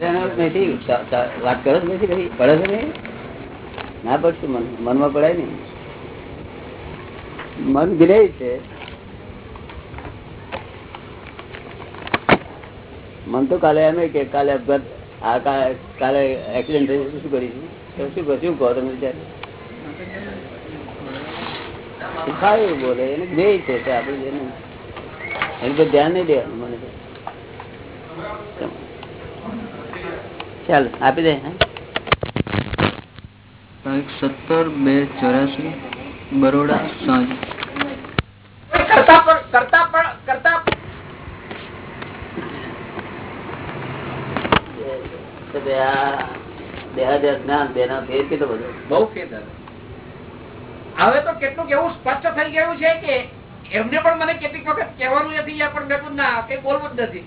એનો વાત કરો નથી ભાઈ પડે છે નહીં ના પડશું મન, મનમાં પડાય નહીં મન ગ્રેહ છે. મન તો કાલે એમ કે કાલે અપઘાત, આ કાલે એક્સિડન્ટ થયું, શું કરીશું? શું શું કહો તમે વિચાર? એવું બોલે, એને ગ્રેહ છે આપણે જેને એની તો ધ્યાન નહીં દેવાનું મને. ચાલ આપી દે હા. તારીખ સત્તર બે ચોરાસી બરોડા સાંજ. કરતા પણ કરતા પણ કરતા બે આ જ્ઞાન બે ના ફેર કેટલો બધો? બહુ ફેર હવે તો કેટલું એવું સ્પષ્ટ થઈ ગયું છે કે એમને પણ મને કેટલીક વખત કહેવાનું નથી પણ મેં ના કઈ બોલવું જ નથી.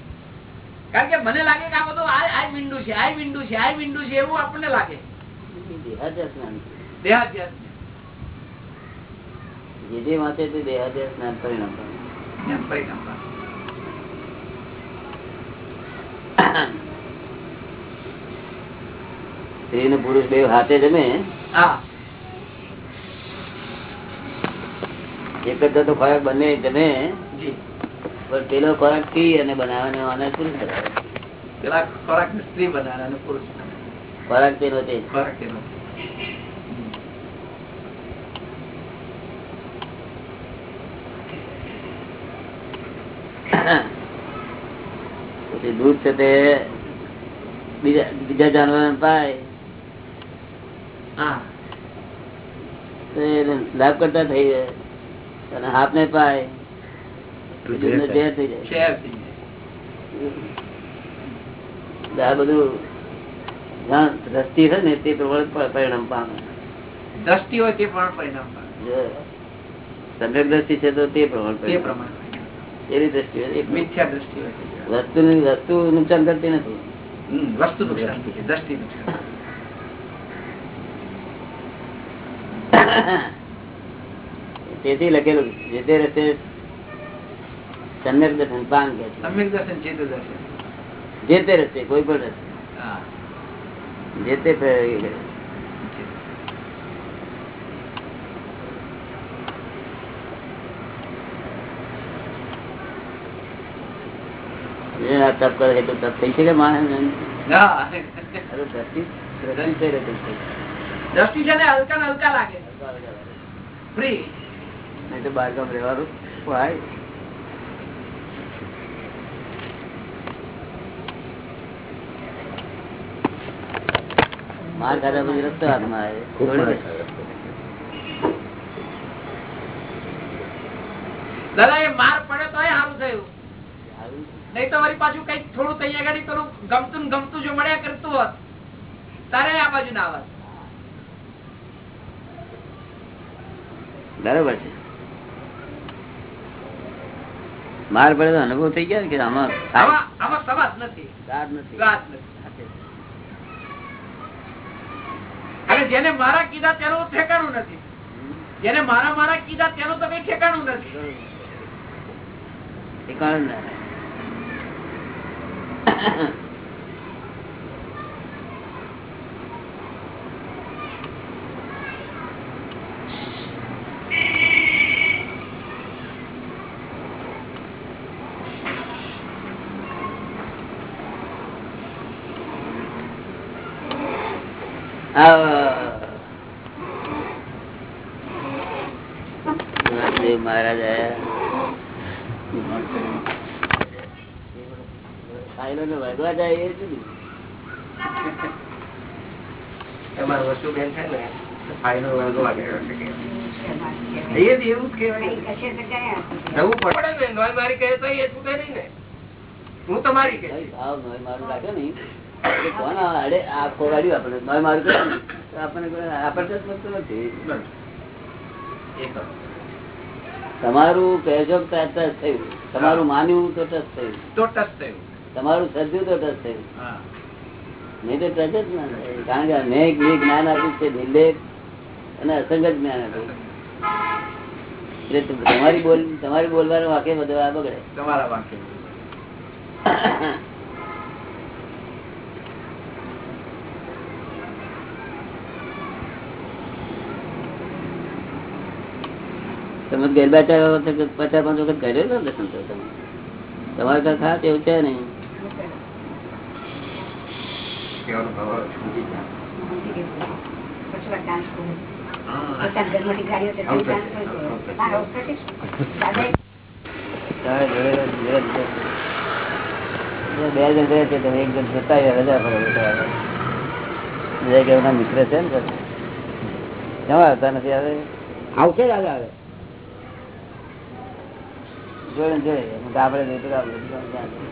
કારણ કે મને લાગે કે આ બધું આ વિન્ડુ છે આ વિન્ડુ છે આ વિન્ડુ છે એવું આપણને લાગે. સ્ત્રી ને પુરુષ બે હાથે જમે. એક જ તો ખોરાક બંને જમે. પણ પેલો ખોરાક પી અને બનાવવાનો અને પુરુષ બનાવે. પેલા ખોરાક સ્ત્રી બનાવે અને પુરુષ ખોરાક પેલો તે ખોરાક પેલો. પછી દૂધ છે તે બીજા બીજા જાનવર પાય. લાભ કરતા થઈ જાય. અને હાથ ને પાય તો દૂધનો ઝેર થઈ જાય શેર થઈ જાય આ બધું દ્રષ્ટિ છે ને તે પ્રમાણે પરિણામ પામે. દ્રષ્ટિ હોય તે પણ પરિણામ પામે. દ્રષ્ટિ છે તો તે પ્રમાણે તે પરિણામ. પ્રમાણે એવી દ્રષ્ટિ હોય એ પ્રમાણે. મિથ્યા દ્રષ્ટિ હોય વસ્તુની વસ્તુ નુકસાન કરતી નથી. વસ્તુ નુકસાન છે દ્રષ્ટિ નુકસાન તેથી લખેલું જે તે રસ્તે સમ્યક દર્શન પાન કે છે. સમ્યક દર્શન ચેત દર્શન. જે તે રસ્તે કોઈ પણ રસ્તે હા. જે તે પ્રેરણા કરે. જે આ તપ કરે એટલું તપ થઈ શકે માણસ હા. અરે દ્રષ્ટિ દ્રષ્ટિ થઈ રહે છે. દ્રષ્ટિ છે ને હલકા ને હલકા લાગે. ફ્રી નહીં તો બાર ગામ રહેવાનું. હોય માર ખાધા પછી રસ્તો હાથમાં આવે. દાદા એ માર પડે તો સારું થયું. નહીં તો વળી પાછું કંઈક થોડું તૈયાર ગાડી પેલું ગમતું ગમતું જો મળ્યા કરતું હોત તારે આ બાજુ ના આવત. બરાબર છે. માર પડે તો અનુભવ થઈ ગયા ને કે આમાં આમાં નથી. નથી વાત નથી અને જેને મારા કીધા તેનું ઠેકાણું નથી. જેને મારા મારા કીધા તેનું તો કઈ ઠેકાણું નથી. ઠેકાણું ના રહે. આ દેવ મહારાજ. આયા જાય એ. તમારે વસ્તુ બેન છે ને એ જ એવું જ પડે. મારી કહે તો એ છૂટે નહીં ને. હું તમારી કહે. મારું રાખે નહીં. એટલે કોણ અડે આ ખોવાડ્યું આપણે નોય મારું કરે તો આપણને કોઈ આપણને નથી. તમારું કહેજો ટચ થયું. તમારું માન્યું તો ટચ થયું. તો ટચ થયું. તમારું સજ્યું તો ટચ થયું. નહીં તો ટચ જ ના થાય. કારણ કે અનેક બે જ્ઞાન આપ્યું છે નિર્લેપ અને અસંગત જ્ઞાન આપ્યું. એટલે તમારી બોલ તમારી બોલવાનો વાક્ય બધો આ બગડે. તમારા વાક્ય તમે ઘેર બેઠા પચાસ પાંચ વખત કર્યો દર્શન તો તમે. તમારે કાંઈ ખાસ એવું છે નહીં. બે જણ. રહે છે તમે એક જણ જતા રજા પડે મિત્ર છે ને. કેમ આવતા નથી આવે આવશે દાદા હવે. જોડે ને જોડે એમ કે આપણે જોઈતું કે આપણે જોઈતું કે આપણે.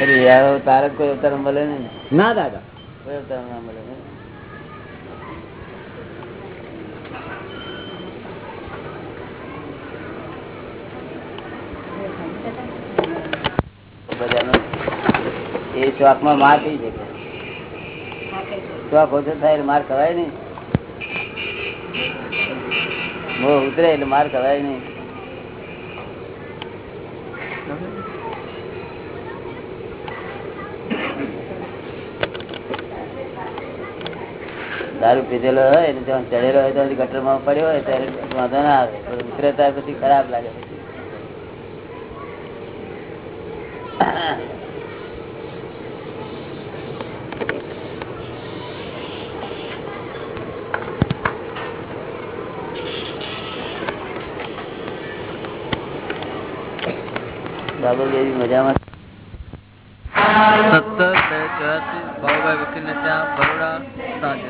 અરે યાર તારે કોઈ અવતાર મળે ને ના દાદા. કોઈ અવતાર ના મળે. ને બધાનો એ માર થઈ શકે શોખ ઓછો થાય એટલે માર ખવાય નહીં. ઉતરે એટલે માર ખવાય નહીં. દારૂ પીધેલો હોય ને ત્યાં ચડેલો હોય તો ગટરમાં પડ્યો હોય ત્યારે વાંધો ના આવે. ઉતરે ત્યારે પછી ખરાબ લાગે. પછી બાબુ બેબી મજામાં. સત્તર બે ચોરાસી બાબુભાઈ વકીલને ત્યાં બરોડા સાંજે.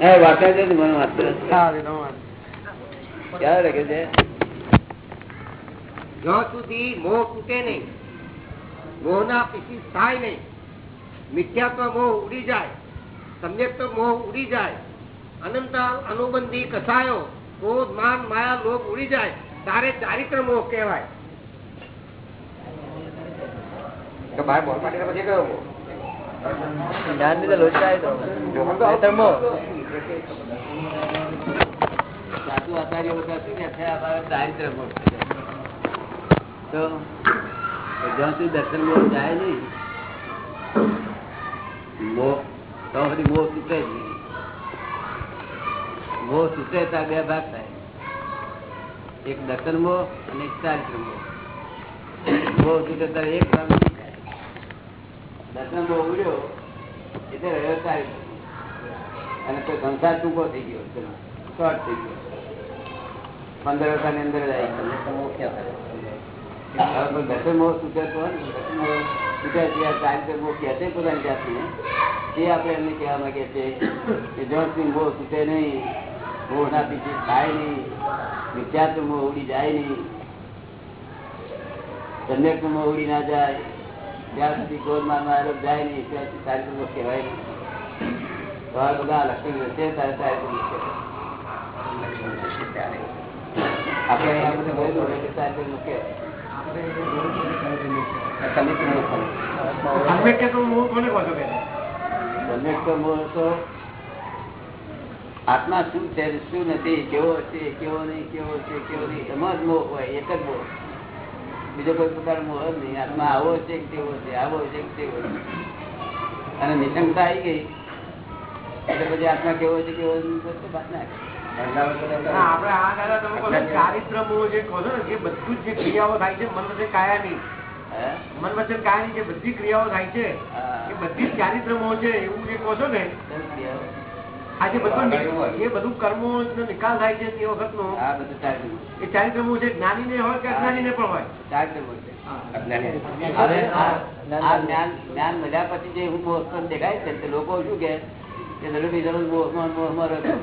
હે છે મને વાંચતો ક્યારે લખે છે? જ્યાં સુધી મોહ તૂટે નહીં મોહના પીસી થાય નહીં મિથ્યાત્વ મોહ ઉડી જાય સમ્યક્ત મોહ ઉડી જાય અનંત અનુબંધી કસાયો ક્રોધ માન માયા લોભ ઉડી જાય તારે ચારિત્ર મોહ કહેવાય. તો બહાર બોલ પાટીને પછી કયો? જ્ઞાન તો લોચા. સાધુ આચાર્ય બધા શું કે છે ચારિત્ર તો તો જ્યાં સુધી દર્શન મોહ જાય નહીં મોહ તો પછી મોહ તૂટે જ નહીં મોહ તૂટે ત્યાં બે ભાગ થાય એક દર્શન મોહ અને એક ચારિત્ર મોહ મોહ તૂટે ત્યારે એક ભાગ. દર્શન બહુ ઉડ્યો એટલે રહ્યો ચારિત્ર અને કોઈ સંસાર ટૂંકો થઈ ગયો શોર્ટ થઈ ગયો. પંદર અંદર તો તો હોય ને, તે આપણે એમને કહેવા માંગીએ છીએ કે સુધી મોહ તૂટે નહીં મોહના થાય નહીં વિદ્યાર્થ મોહ ઉડી જાય નહીં સમ્યક મોહ ઉડી ના જાય ત્યાં સુધી ક્રોધમાનમાં આરોપ જાય નહીં ત્યાં સુધી ચારિત્ર મોહ કહેવાય નહીં. તો બધા લક્ષણ તારે છો કે સમ્યક તો મોહ આત્મા શું છે શું નથી કેવો છે કેવો નહીં કેવો છે કેવો નહીં એમાં જ મોહ હોય એક જ મોહ બીજો કોઈ પ્રકાર મોહ જ નહીં. આત્મા આવો છે કે તેવો છે? આવો છે કે તેવો છે? અને નિશંકતા આવી ગઈ એટલે પછી આત્મા કેવો છે કેવો વાત ના કરે. આ દાદા તમે કહો ચારિત્ર મોહ જે કહો છો ને એ બધું જ જે ક્રિયાઓ થાય છે મન વચન કાયાની? મન વચન કાયાની જે બધી ક્રિયાઓ થાય છે એ બધી જ ચારિત્ર મોહ છે એવું જે કહો છો ને ક્રિયાઓ? આ જે બધું નિ- એ બધું કર્મો નિકાલ થાય છે તે વખત નો આ બધું ચારિત્રમો એ ચારિત્રમો છે જ્ઞાની ને હોય કે અજ્ઞાની ને પણ હોય? ચારિત્રમો છે. હા. હવે આ આ જ્ઞાન જ્ઞાન મળ્યા પછી જે હું મોહ દેખાય છે લોકો શું કે કે દરરોજ દરરોજ મોહમાં મોહમાં રહેતો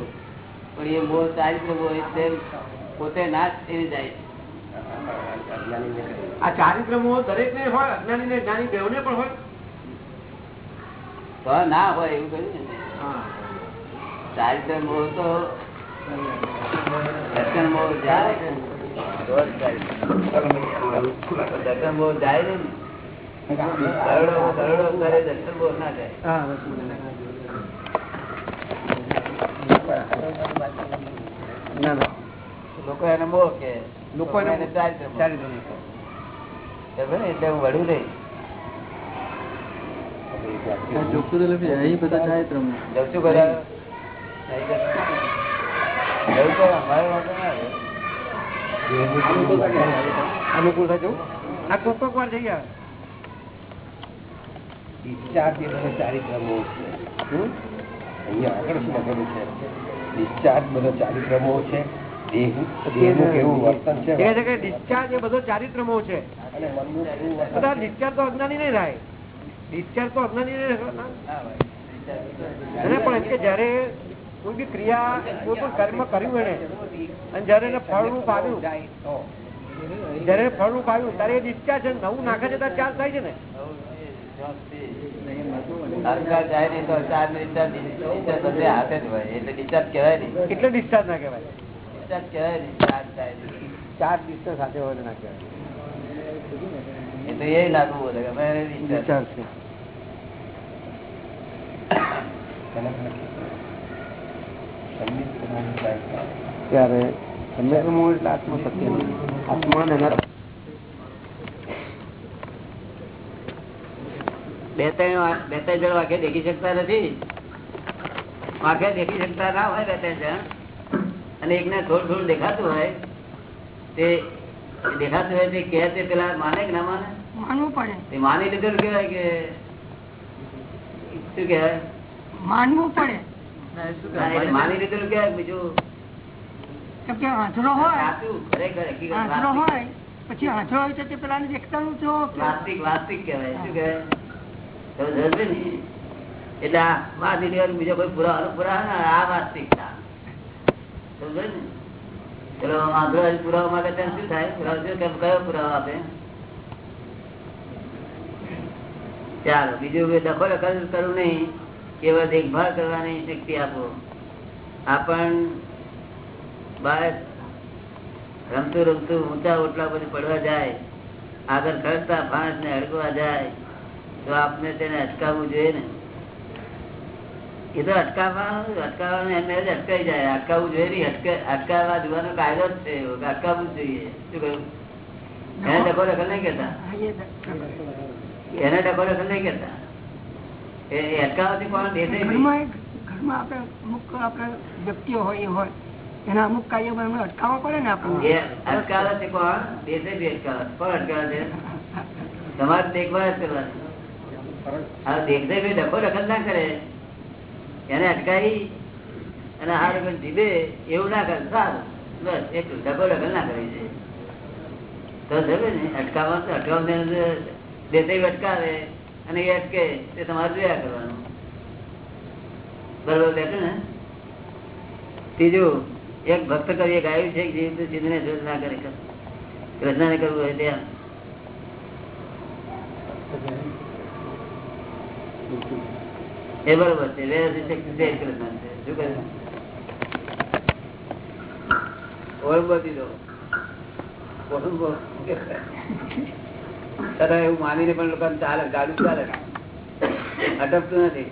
પણ એ મોહ ચારિત્ર મોહ એટલે પોતે નાશ થઈ જાય આ ચારિત્ર મોહ દરેક ને હોય અજ્ઞાની ને જ્ઞાની બેવ ને પણ હોય? ના હોય એવું કહ્યું ને હા. ચારિત્ર મોહ તો દર્શન મોહ જાય. દર્શન મોહ જાય ને કરોડો કરોડો કરે દર્શન મોહ ના જાય લોકો એને મોહ કે લોકો એને ચારિત્ર. ચારિત્ર. એટલે હું વડું નહીં ચોખ્ખું તો લખી બધા ચારિત્ર. જવું બધા અનુકૂળ થાય આ કોક કોક વાર જઈ આવે ડિસ્ચાર્જ એ બધો ચારિત્રમો છે હમ? અહીંયા આગળ શું લખેલું છે ડિસ્ચાર્જ બધો ચારિત્ર છે દેહનું દેહનું કેવું વર્તન છે એ કે એ બધો ચારિત્રમો છે અને મનનું કેવું વર્તન બધા તો અજ્ઞાની નહીં થાય ડિસ્ચાર્જ તો અજ્ઞાની નહીં થાય. ના ભાઈ. એને પણ એમ કે જયારે કોઈ બી ક્રિયા કોઈ પણ કર્મ કર્યું એને અને જયારે એને ફળરૂપ આવ્યું જયારે ફળરૂપ આવ્યું ત્યારે એ છે નવું નાખે છે ત્યારે ચાર્જ થાય છે ને. એટલે એટલે ના કહેવાય. ચાર્જ થાય ચાર discharge સાથે હોય ના કહેવાય. એ તો એ લાગુ બોલે છે કનક લખી. સંમિત પ્રમાણે જાય. ત્યારે એટલે એના બે ત્રણ બે ત્રણ જણ વાંખે દેખી શકતા નથી. વાંખે દેખી શકતા ના હોય બે ત્રણ જણ. અને એકને થોડું થોડું દેખાતું હોય તે દેખાતું હોય તે કહે તે પેલા માને કે ના માને? માનવું પડે. તે માની લીધેલું કેવાય કે શું કેવાય માનવું પડે. માની લીધેલું કેવાય બીજું કે આંધળો હોય. સાચું ખરેખર હકીકત આંધળો હોય પછી આંધળો હોય તો તે પેલા દેખતા નું જો કે વાસ્તવિક વાસ્તવિક કહેવાય શું કહેવાય? તમે સમજો ને? એટલે આ વાર બીજો કોઈ પુરા પુરા આ વાસ્તિકતા સમજો ને? ચલો આંધળો પુરાવા માંગે ત્યાં શું થાય? પુરાવો કયો પુરાવો આપે? ચાલો બીજું કે દખો દખલ કરવું નહીં? કેવળ દેખભાળ કરવાની શક્તિ આપો. આપણ બાળક રમતું રમતું ઊંચા ઓટલા પર પડવા જાય આગળ ખડતા ફાંસ ને અડકવા જાય તો આપને તેને અટકાવવું જોઈએ ને. એ તો અટકાવવા અટકાવવાનું એમને જ અટકાઈ જાય. અટકાવવું જોઈએ નહીં અટકે- અટકાવવા જોવાનો કાયદો જ છે અટકાવવું જોઈએ. શું કહ્યું? એને ડખો દખલ નહીં કેતા એને ડખો દખલ નહીં કેતા વ્યક્તિઓ હોય હોય. એના અમુક એમને અટકાવવા પડે ને આપણને. અટકાવે છે કોણ દેશે બી અટકાવે કોણ અટકાવે છે. તમારે દેખભાળ જ કરવાની. દેખતે ભાઈ ડખો દખલ ના કરે. એને અટકાવી અને હાર કોઈ જીભે એવું ના કરે. સારું. બસ એટલું ડખો દખલ ના કરવી છે. તો જવે ને અટકાવવા તો દેશે અટકાવે. અને એ અટકે તે તમારે જોયા કરવાનું. બરોબર બેઠું ને? ત્રીજું, એક ભક્ત કવિએ ગાયું છે જીવ સિદ્ધને શોધ ના કરે કૃષ્ણને કરવું હોય ત્યાં. એ બરોબર છે વ્યવસ્થિત શક્તિ છે છતાં એવું માનીને પણ લોકો ચાલે, ગાડું ચાલે. અટકતું નથી.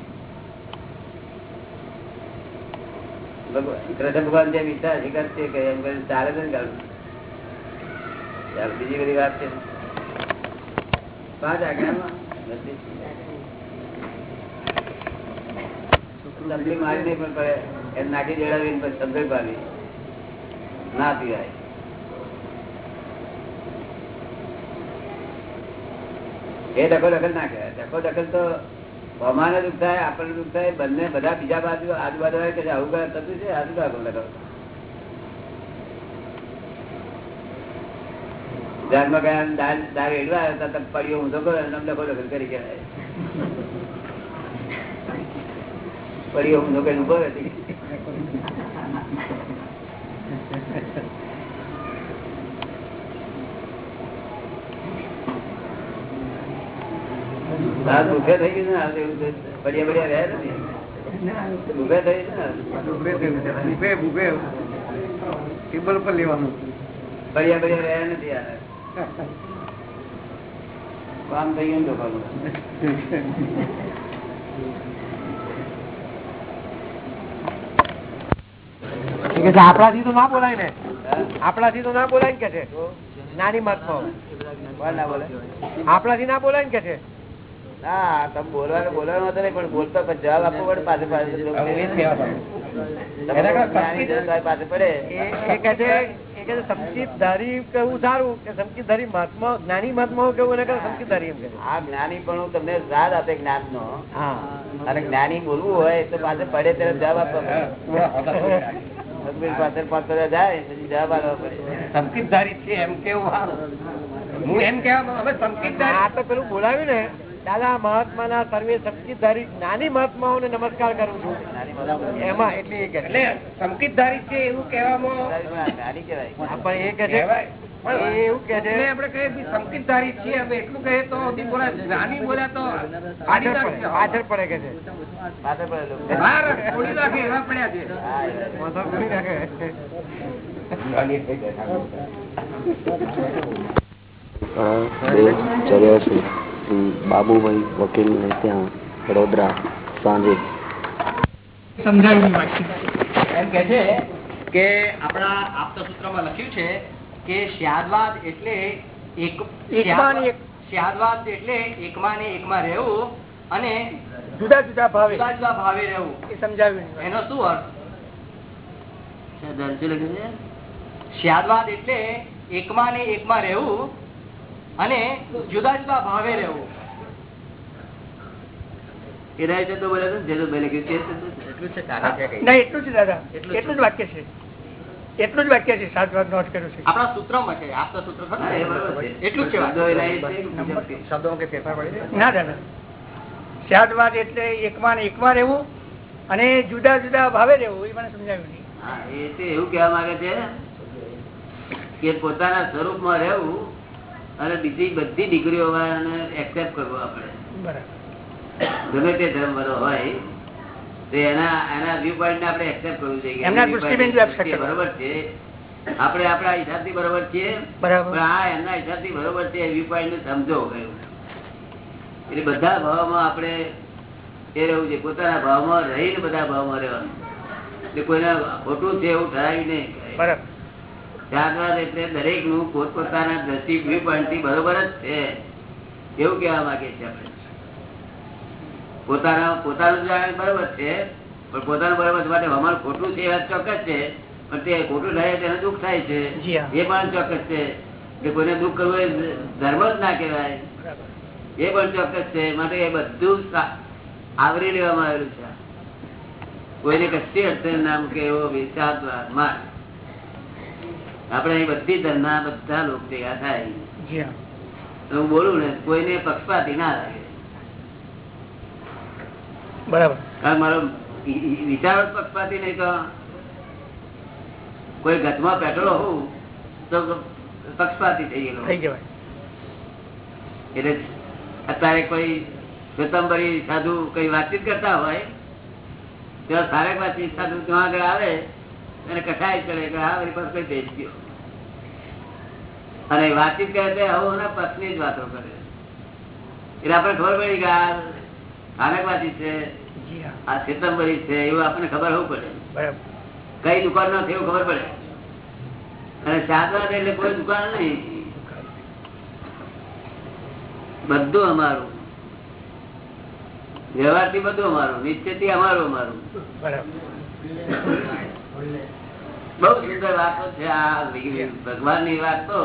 કૃષ્ણ ભગવાન જેમ ઈચ્છા છે કે એમ કરીને ચાલે છે ને ગાડું. બીજી બધી વાત છે. પાંચ આજ્ઞામાં. તકલીફ મારી નહીં પણ નાખી પછી સંભળ પાડી. ના પીવાય. એ ડખો દખલ ના કહેવાય. ડખો દખલ તો અમાને દુઃખ થાય, આપણને દુઃખ થાય, બંને બધા બીજા બાજુ આજુબાજુ આવે કે આવું કઈ થતું છે? આજુ બાજુ લગાવ ધ્યાનમાં ગયા દાળ દાળ એડવા હતા પડ્યો ઊંધો કરો એમ ડખો દખલ કરી કહેવાય. પડ્યો ઊંધો કરી ઊભો હતી આ દુઃખે થઈ ગયું ને આ એવું પડ્યા પડ્યા રહ્યા નથી દુઃખે થઈ ગયું ને ટેબલ પર લેવાનું પડ્યા પડ્યા રહ્યા નથી યાર કામ થઈ ગયું આપણાથી તો ના બોલાય ને? આપણાથી તો ના બોલાય ને કે છે. નાની બોલે આપણાથી ના બોલાય ને કે છે. ના તમે બોલવાનું બોલવાનું હતો નહીં પણ બોલતો જવાબ આપવો પડે પાસે પાસે એ કે છે કેવું સારું કે સંકિતધારી મહાત્મા જ્ઞાની કેવું? એને કે એમ કે આ જ્ઞાની પણ તમને સ્વાદ આપે જ્ઞાન નો અને જ્ઞાની બોલવું હોય તો પાસે પડે ત્યારે જવાબ આપવા પાસે પાંચ હજાર જાય પછી જવાબ આપવા પડે. સંકિતધારી છે એમ કેવું? હું. એમ કેવા હવે આ તો પેલું બોલાવ્યું ને. દાદા મહાત્મા ના સર્વે સંકિતધારી મહાત્માઓ ને નમસ્કાર કરું છું. એમાં એટલે એ એટલે સંકિતધારી છે એવું કહેવામાં પણ એ કે છે. એવું કે છે. આપણે કહીએ સંકિતધારી છીએ હવે એટલું કહે તો હજી બોલાય જ્ઞાની તો પાછળ પડે પાછળ પડે કે છે. પાસે પડે લોકો. રાખે એવા પડ્યા છે. હા, એ. મોઢો ખોલી રાખે બે ચોર્યાસી બાબુભાઈ વકીલ ને ત્યાં વડોદરા સાંજે. એમ કે છે કે આપણા આપતા સૂત્રમાં લખ્યું છે કે શ્યાદવાદ એટલે એક. શ્યાદવાદ એટલે એકમાં ને એકમાં રહેવું અને જુદા જુદા ભાવે. જુદા જુદા ભાવે રહેવું. એ સમજાવ્યું એનો શું અર્થ? શ્યાદવાદ એટલે એકમાં ને એકમાં રહેવું અને જુદા જુદા ભાવે રહેવું. એના વિશે તો બોલે છે ને, જે તો બોલે કે તે તો- નહીં એટલું જ દાદા. એટલું જ વાક્ય છે. એટલું જ વાક્ય છે. સાત વાત નોટ કર્યું છે. આપણા સૂત્રમાં છે. આપતા સૂત્ર ખરું? હા, ને? એ બરોબર છે. એટલું જ છે વાત. શબ્દો એના એ છે કે મુજબ શબ્દોમાં કઈ ફેરફાર પડે છે? ના દાદા. સ્યાદવાદ એટલે એકમાં એકમાં રહેવું અને જુદા જુદા ભાવે રહેવું એ મને સમજાવ્યું નહીં. એવું કેવા માંગે છે કે પોતાના સ્વરૂપમાં રહેવું અને બીજી બધી ડિગ્રીઓ એક્સેપ્ટ કરવો આપણે. ગમે તે ધર્મ વાળો હોય તો એના એના વ્યૂ પોઈન્ટ ને આપણે એક્સેપ્ટ કરવું જોઈએ. બરોબર છે. આપણે આપણા હિસાબથી બરોબર છીએ પણ આ એમના હિસાબથી બરોબર છે વ્યૂ પોઈન્ટ ને સમજો કહ્યું એટલે બધા ભાવમાં આપણે એ રહેવું છે પોતાના ભાવમાં રહીને બધા ભાવમાં રહેવાનું. એટલે કોઈને ખોટું છે એવું ઠરાવી નહીં. બરાબર. ત્યારબાદ એટલે દરેકનું પોતપોતાના દ્રષ્ટિ વ્યૂ પોઈન્ટ બરોબર જ છે. એવું કહેવા માંગે છે આપણે. પોતાના પોતાનું જાણે બરોબર છે પણ પોતાનું બરોબર માટે અમારું ખોટું છે એ વાત ચોક્કસ છે પણ તે ખોટું થાય તેને દુઃખ થાય છે. એ પણ ચોક્કસ છે કે કોઈને દુઃખ કરવું એ ધર્મ જ ના કહેવાય. એ પણ ચોક્કસ છે માટે એ બધું આવરી લેવામાં આવેલું છે. કોઈને કશી અડચણ નામ કે એવો વિચાર માર અહીં બધી ધર્મના બધા લોકો ભેગા થાય. હા. બોલું ને કોઈને પક્ષપાતી ના લાગે. બરાબર. કારણ મારો વિચાર પક્ષપાતી નહીં તો કોઈ ગતમાં પેટ્રોલ હોવું તો પક્ષપાતી થઈ ગયેલો થઈ જવાય એટલે અત્યારે કોઈ શ્વેતંબરી સાધુ કઈ વાતચીત કરતા હોય ત્યાં સારેક વાતચીત સાધુ ત્યાં આગળ આવે અને કસાય ચડે કે આ વળી પાસે કઈ ભેજ ગયો. અને વાતચીત કરે તે હવે પત્ની જ વાતો કરે. એટલે આપણે ખબર પડી કે આ આનકવાદી છે આ સિતંબરી છે એવું આપણને ખબર હોવું પડે. કઈ દુકાન નો એવું ખબર પડે. અને ચાદવા એટલે કોઈ દુકાન નહીં. બધું અમારું. વ્યવહારથી બધું અમારું. નિશ્ચયથી અમારું. અમારું બહુ સુંદર વાતો છે આ ભગવાનની વાત તો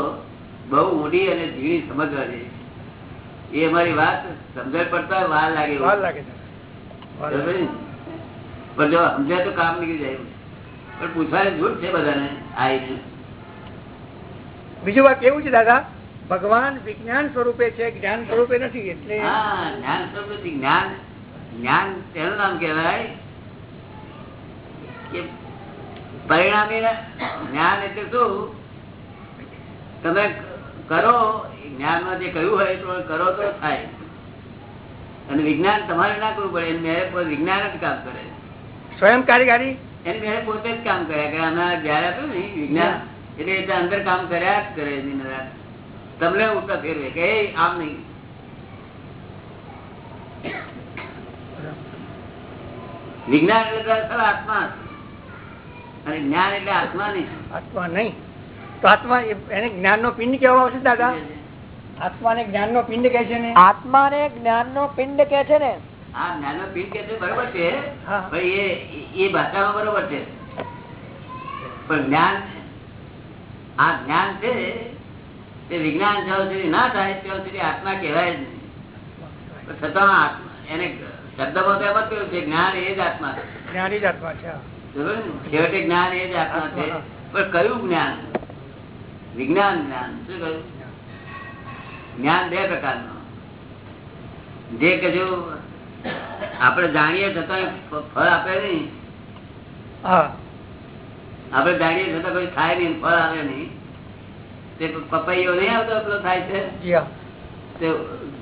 બહુ ઊંડી અને ઝીણી સમજવાની એ અમારી વાત સમજણ પડતા વાર લાગે વાર? પણ જો સમજાય તો કામ નીકળી જાય પણ પૂછવાની જૂઠ છે બધાને આવીને બીજું વાત એવું છે દાદા? ભગવાન વિજ્ઞાન સ્વરૂપે છે જ્ઞાન સ્વરૂપે નથી એટલે હા જ્ઞાન સમૃદ્ધિ જ્ઞાન જ્ઞાન તેનું નામ કહેવાય કે પરિણામી જ્ઞાન એટલે શું? તમે કરો જ્ઞાનમાં જે કહ્યું હોય તો કરો તો થાય. અને વિજ્ઞાન તમારે ના કરવું પડે એની મેરે વિજ્ઞાન જ કામ કરે. સ્વયં કારીગરી? એની મેરે પોતે જ કામ કર્યા કરે અમે જયારે હતું ને વિજ્ઞાન એટલે એટલે અંદર કામ કર્યા જ કરે એની અંદર. તમને ઉઠતા ફેરવે કે "એ, આમ નહીં. વિજ્ઞાન એટલે આત્મા અને જ્ઞાન એટલે આત્મા નહીં. આત્મા નહીં. તો આત્મા એને જ્ઞાન નો પિંડ કેવો આવશે દાદા? આત્માને જ્ઞાન નો પિંડ કે છે ને? આત્માને જ્ઞાન નો પિંડ કે છે ને? આ જ્ઞાનનો પીઠ કે છે બરોબર છે. એ એ ભાષામાં બરોબર છે. પણ જ્ઞાન આ જ્ઞાન છે તે વિજ્ઞાન જ્યાં સુધી ના થાય ત્યાં સુધી આત્મા કહેવાય જ નહીં. છતાં આત્મા- એને શબ્દમાં તો એમ જ કહ્યું છે જ્ઞાન એ જ આત્મા જ્ઞાન એ જ આત્મા છે હા. ને? છેવટે જ્ઞાન એ જ આત્મા છે. પણ કયું જ્ઞાન? વિજ્ઞાન જ્ઞાન. શું કહ્યું? જ્ઞાન બે પ્રકારનું. જે કે જો આપણે જાણીએ છતાં ફળ આપે નહીં. આપણે જાણીએ છતાં કોઈ થાય નહીં ફળ આવે નહીં. તે પપૈયો નહીં આવતો એટલો થાય છે? તે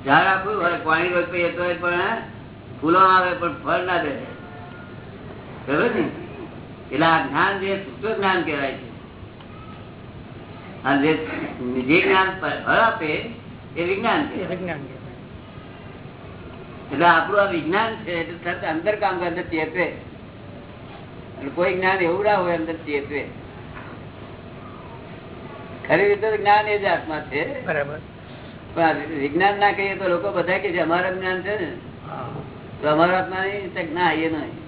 ઝાડ આપ્યું હોય પાણી તો પણ ફૂલો આવે પણ ફળ ના દે. બરોબર ને એટલે આ જ્ઞાન જે સૂત્ર જ્ઞાન કહેવાય છે. અને જે જ્ઞાન ફળ આપે એ વિજ્ઞાન છે એટલે આપણું આ વિજ્ઞાન છે એટલે અંદર કામ કરે ચેતવે. કોઈ જ્ઞાન એવું ના હોય અંદર ચેતવે. ખરી રીતે જ્ઞાન એ જ આત્મા છે. બરાબર. પણ વિજ્ઞાન ના કહીએ તો લોકો બધા કે છે અમારા જ્ઞાન છે ને. તો અમારા આત્મા નહીં ના એ નહીં.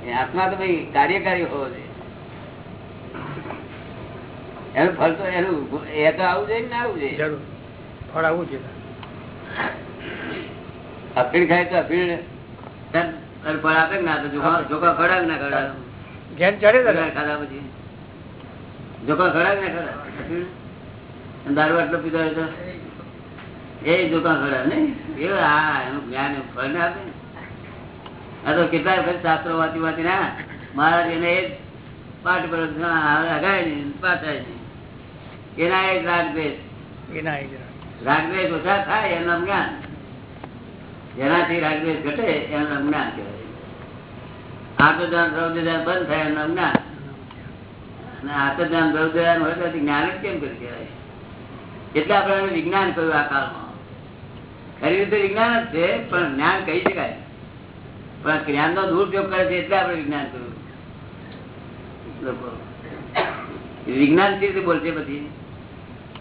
આત્મા તો ભાઈ કાર્યકારી હોવો જોઈએ. એનું ફળ તો એનું એ તો આવું જોઈએ ને આવું જોઈએ. જરૂર. ફળ આવવું જોઈએ. અફીણ ખાય તો અફીણ. ફળ આપે કે ના? તો જોકા જોકા ના ખડા ઘેર ચડે ખાધા પછી. જોકા ખવડાવે કે ના અફીણ? દારૂ આટલો પીધો એ જોકા ખવડાવે ને એ હા એનું જ્ઞાન એવું ફળ ના આપે. તો કેટલાય વખત શાસ્ત્રો વાંચી વાંચી ના મહારાજ એને એ પાઠ પર અગાય નહીં પાછાય નહીં. એના એક રાગ દ્વેષ એના એ જરા. રાગદ્વેષ ઓછા થાય એનું નામ જ્ઞાન. જેનાથી રાગદ્વેષ ઘટે એનું નામ જ્ઞાન કહેવાય. આત્મધ્યાન રૌદ્રધ્યાન બંધ થાય એનું નામ જ્ઞાન. અને આત્મધ્યાન રૌદ્રધ્યાન હોય તો જ્ઞાન જ કેમ કરી કહેવાય? એટલે આપણે વિજ્ઞાન કહ્યું આ કાળમાં. ખરી રીતે વિજ્ઞાન જ છે પણ જ્ઞાન કહી શકાય. પણ જ્ઞાનનો દુરુપયોગ કરે છે એટલે આપણે વિજ્ઞાન કર્યું વિજ્ઞાન કેવી રીતે બોલશે પછી?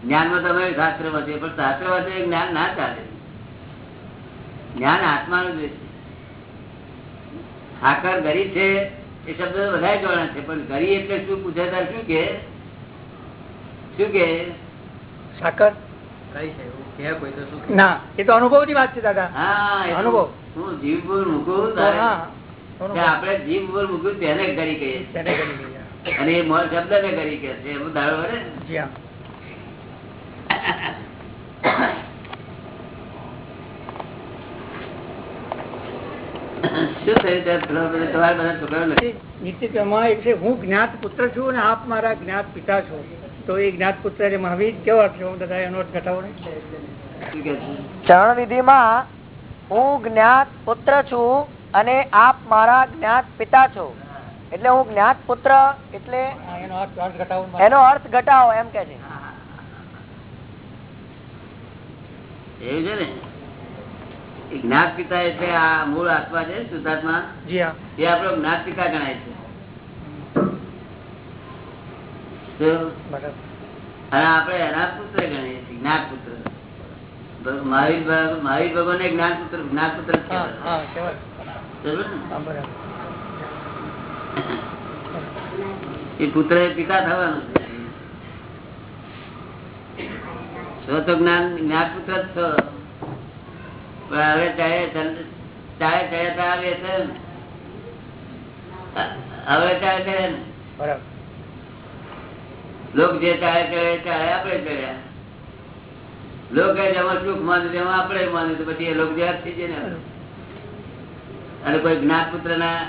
જ્ઞાનમાં તમે શાસ્ત્ર વાંચે પણ શાસ્ત્ર વાંચે જ્ઞાન ના ચાલે. જ્ઞાન આત્માનું જ છે. સાકર ગરી છે એ શબ્દ વધારે બધા જોડે છે પણ ગરી એટલે શું? પૂછાતા શું કે? શું કે? સાકર? ના એ તો અનુભવની વાત છે દાદા. હા અનુભવ. હું જીભ પર મૂકું તો તારે? હા કે અનુભવ. આપણે જીવ બોલ મૂકું તેને કરી કહીએ. અને એ મોર શબ્દ ને કરી કે છે એવું દાડો ને? હા. બધા બધા જ્ઞાત પુત્ર છું અને આપ મારા જ્ઞાત પિતા છો. તો એ જ્ઞાત પુત્ર મહાવીર કેવા છે હું દાદા એનો ઘટાડો ચરણ વિધિમાં હું જ્ઞાત પુત્ર છું અને આપ મારા જ્ઞાત પિતા છો. એટલે હું જ્ઞાત પુત્ર એટલે એનો અર્થ ઘટાવો એમ કે છે. એવું છે ને એ જ્ઞાત પિતા એટલે આ મૂળ આત્મા છે શુદ્ધાત્મા? જી હા. એ આપણો જ્ઞાત પિતા ગણાય છે? અને આપણે એના પુત્ર ગણીએ છીએ જ્ઞાત પુત્ર. મહાવીર ભગ- મહાવીર ભગવાન જ્ઞાનપુત્ર જ્ઞાત પુત્ર જ હા કહેવાય. હા કહેવાય. બરોબર? ને? એ પુત્ર એ પિતા થવાનું છે તો જ્ઞાન જ્ઞાનપુત્ર જ છો. પણ હવે ચાહે ચાહે ચાહે તો આવે છે હવે ચાહે છે લોક જે ચાહે ચડે ચાહે આપણે ચડ્યા લોક જેમાં સુખ માને તેમાં આપણે માને તો પછી એ લોકો જે થઈ જાય અને કોઈ જ્ઞાત પુત્ર ના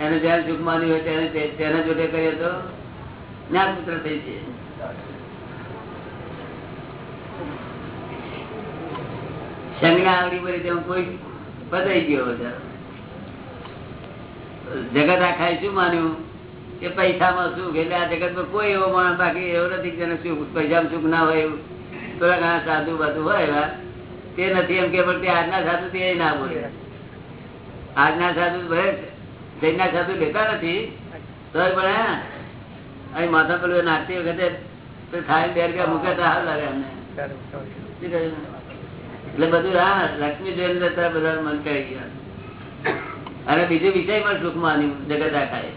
એને જયારે સુખ માન્યું હોય તેને જોડે કરીએ તો જ્ઞાત પુત્ર થઈ જાય. સંજ્ઞા આવડી પડી તેમ કોઈ બધાઈ ગયો જગત આખા શું માન્યું? કે પૈસામાં સુખ, એટલે આ જગતમાં કોઈ એવો માણસ બાકી એવો નથી જેને સુખ પૈસામાં સુખ ના હોય એવું. થોડા ઘણા સાધુ બાધુ હોય એવા, તે નથી એમ કે, પણ તે આજના સાધુ તે ના બોલે. આજના સાધુ ભરે જૈનના સાધુ લેતા નથી તો પણ અહીં માથા પેલું નાખતી વખતે થાય બે રૂપિયા મૂકે તો હાલ લાગે અમને એટલે બધું હા, લક્ષ્મી જોઈને જતા બધા મન કરી ગયા. અને બીજું પણ સુખ માન્યું જગત આખાએ.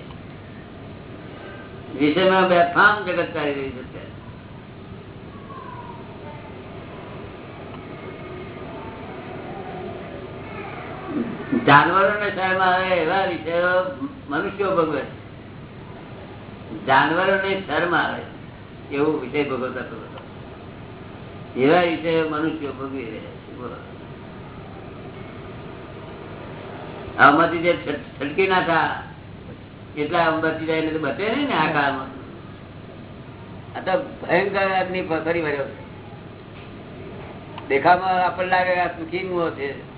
વિષયમાં બેફામ જગત કરી રહી છે અત્યારે. જાનવરો ને શરમ આવે એવા વિષયો મનુષ્યો ભોગવે જાનવરો ને શરમ આવે એવું વિષય ભોગવતા ભોગવતા. એવા વિષયો મનુષ્યો ભોગવી રહ્યા આમાંથી જે છટ- છટકી ના થા, એટલા બચી જાય એટલે બચે નહીં ને આ કાળમાં. આ તો ભયંકર ફરી વળ્યો. દેખામાં આપણને લાગે આ સુખી મુઓ છે.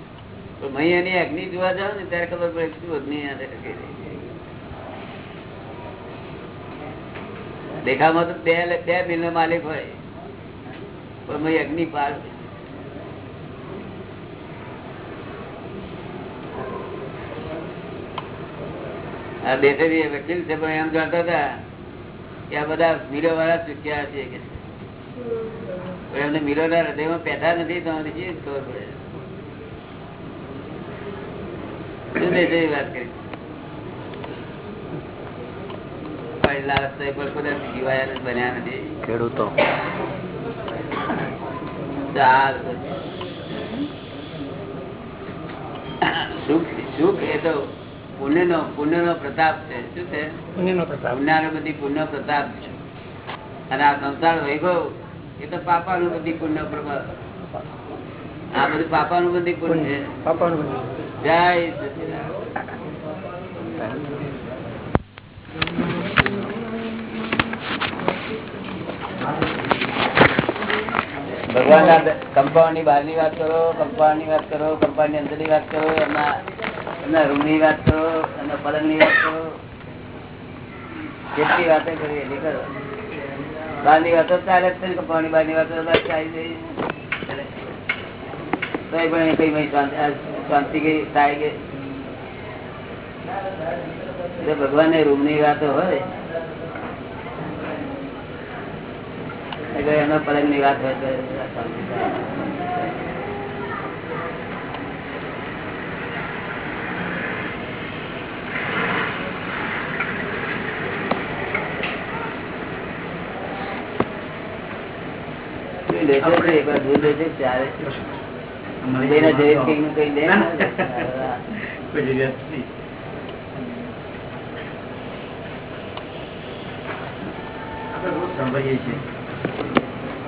એની અગ્નિ જોવા જાવ ને, ત્યારે ખબર પડે શું અગ્નિ. દેખામાં તો બે બે મિલ માલિક હોય, પણ મહી અગ્નિ પાર આ દેશે વકીલ છે, પણ એમ જાણતા હતા કે આ બધા મીરો વાળા ચૂક્યા છે, કે એમને મીરો ના હૃદયમાં પેઠા નથી તો ખબર પડે? શું દેશે વાત કરી. પહેલા રસ્તા પર કોઈ જીવાયા નથી, બન્યા નથી. ખેડૂતો. સુખ સુખ એ તો પુણ્ય નો પુણ્ય નો પ્રતાપ છે. શું છે? પુણ્યનો પ્રતાપ. પુણ્ય બધી પુણ્ય પ્રતાપ છે. અને આ સંસાર વૈભવ એ તો પાપા નું બધી પુણ્ય પ્રભાવ આ બધું પાપા નું બધી પુણ્ય છે પાપાનું પુણ્ય. જય. ભગવાન કમ્પાઉન્ડની બહારની વાત કરો કમ્પાઉન્ડની વાત કરો કમ્પાઉન્ડની અંદરની વાત કરો એમના એમના રૂમની વાત કરો એમના પલંગની વાત કરો કેટલી વાતો કરી એટલી કરો બહારની વાતો ચાલે છે કમ્પાઉન્ડની બહારની વાતો ચાલી. તોય પણ કઈ શાંતિ કઈ થાય કે એટલે ભગવાન ને રૂમની વાતો હોય એટલે એના પલંગની વાત હોય તો. શું લેશે છે?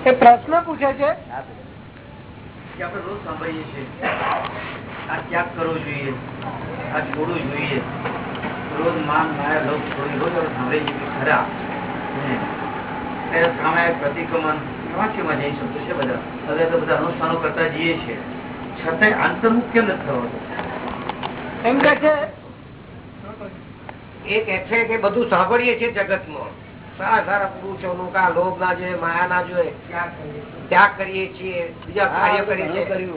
એ પ્રશ્ન પૂછે છે. આપણે રોજ સાંભળીએ છીએ આ ત્યાગ કરવો જોઈએ આ છોડવું જોઈએ. રોજ માન માયા લોક છોડી રોજ આપણે સાંભળીએ છીએ કે ખરા. સામે પ્રતિક્રમણ વાંચીમાં જઈ શકતો છે બધા? હવે તો બધા અનુષ્ઠાનો કરતા જઈએ છીએ. છતાંય આંતરમુખ કેમ નથી થવાનું. એમ કે છે એ કે છે કે બધું સાંભળીએ છીએ જગતમાં. સારા સારા પુરુષોનું કા લોભ ના જોઈએ માયા ના જોઈએ. ત્યાગ કરીએ છીએ. બીજા કાર્ય કરીએ છીએ.